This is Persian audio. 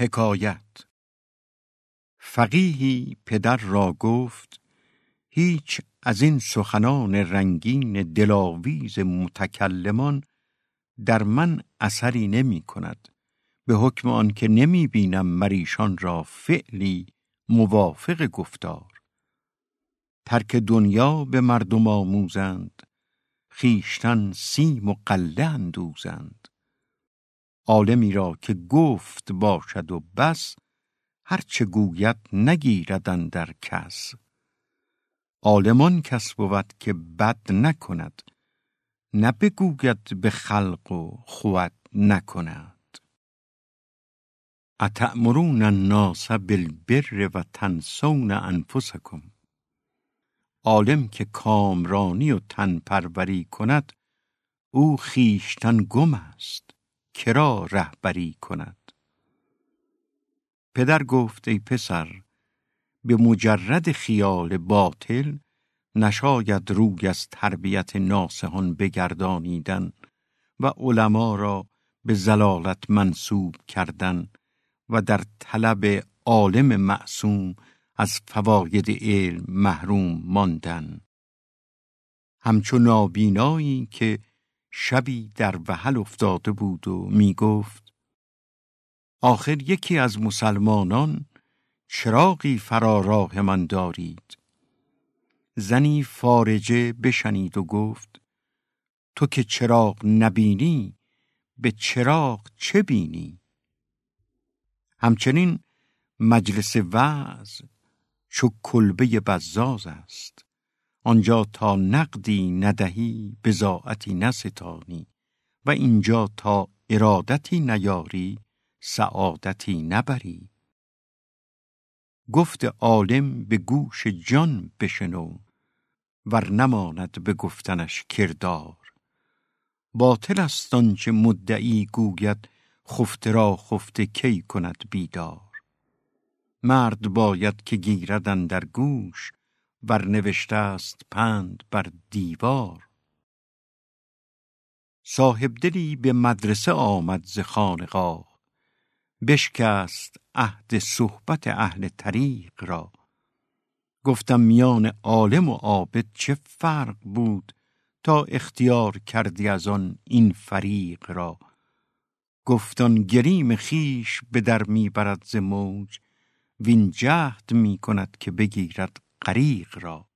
حکایت. فقیهی پدر را گفت هیچ از این سخنان رنگین دلاویز متکلمان در من اثری نمی کند. به حکم آن که نمی بینم مریشان را فعلی موافق گفتار. ترک دنیا به مردم آموزند خیشتن سیم و قله اندوزند. عالمی را که گفت باشد و بس هرچه گوید نگیردن در کس. عالمان کس بود که بد نکند نه بگوید به خلق و خود نکند. اتأمرون الناس بالبر و تنسون انفسکم. عالم که کامرانی و تن پروری کند او خیشتن گم است. کرا رهبری کند. پدر گفت ای پسر به مجرد خیال باطل نشاید روی از تربیت ناسهان بگردانیدن و علما را به زلالت منصوب کردن و در طلب عالم معصوم از فواید علم محروم ماندن. همچون نابینایی که شبی در وحل افتاده بود و می گفت آخر یکی از مسلمانان چراغی فرا راه من دارید. زنی فارجه بشنید و گفت تو که چراغ نبینی به چراغ چه بینی؟ همچنین مجلس وعظ چو کلبه بزاز است. آنجا تا نقدی ندهی بزاعتی نستانی. و اینجا تا ارادتی نیاری سعادتی نبری. گفت عالم به گوش جان بشنو ور نماند به گفتنش کردار. باطل است آنچه مدعی گوید خفته را خفته کی کند بیدار. مرد باید که گیردن در گوش ور نوشته است پند بر دیوار. صاحب دلی به مدرسه آمد ز خانقاه بشکست عهد صحبت اهل طریق را. گفتم میان عالم و عابد چه فرق بود تا اختیار کردی از آن این فریق را؟ گفتان گریم خیش به در می‌برد ز موج وین جهد می کند که بگیرد غریق را.